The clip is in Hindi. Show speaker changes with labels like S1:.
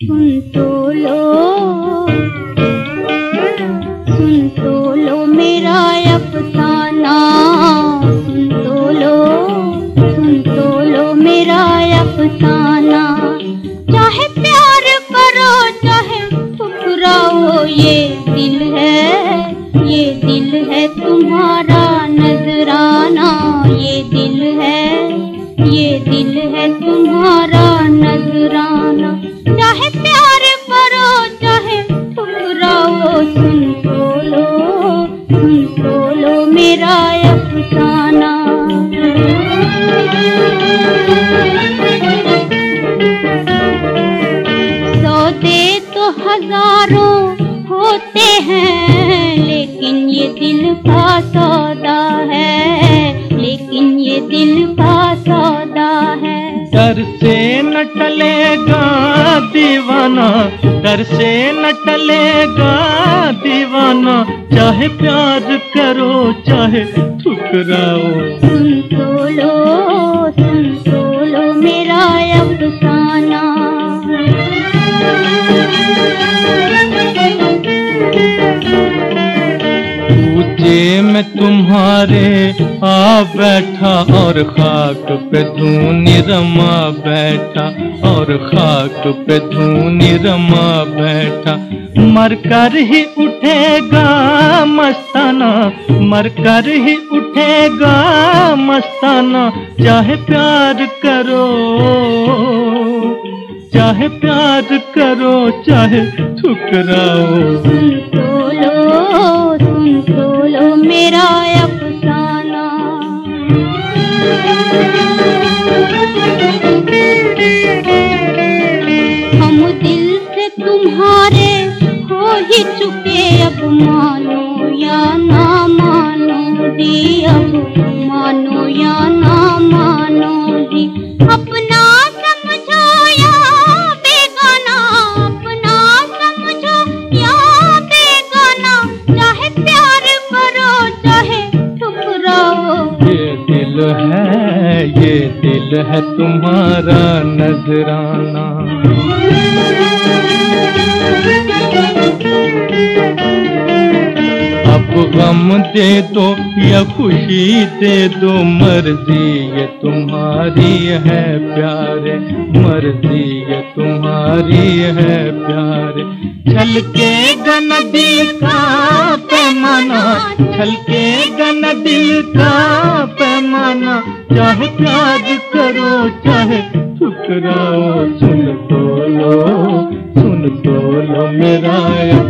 S1: सुन तो लो सुन तो लो मेरा अफसाना सुन तो लो सुन तो लो मेरा अफसाना सुन बोलो मेरा अफसाना सौदे तो हज़ारों होते हैं, लेकिन ये दिल का सौदा है। लेकिन ये दिल का सौदा है।
S2: डर से न टलेगा दीवाना। डर से न टलेगा दीवाना चाहे प्यार करो चाहे ठुकराओ
S1: सुन तो लो सुन तो लो मेरा अफसाना।
S2: ऊँचे में तुम्हारे आ बैठा और खाक पे धूनी रमा बैठा, और खाक पे धूनी रमा बैठा। मर कर ही उठेगा मस्ताना, मर कर ही उठेगा मस्ताना, चाहे प्यार करो, चाहे प्यार करो, चाहे ठुकराओ।
S1: हम दिल से तुम्हारे हो ही चुके अब मानो
S2: दिल है, ये दिल है तुम्हारा नजराना। अब गम दे दो या खुशी दे दो, मर्ज़ी ये तुम्हारी है प्यारे, मर्ज़ी ये तुम्हारी है प्यारे। छल के गन दिल का पैमाना, छल के गन दिल का पैमाना, चाहे त्याग करो, चाहे ठुकराओ, सुन तो लो, सुन तो लो मेरा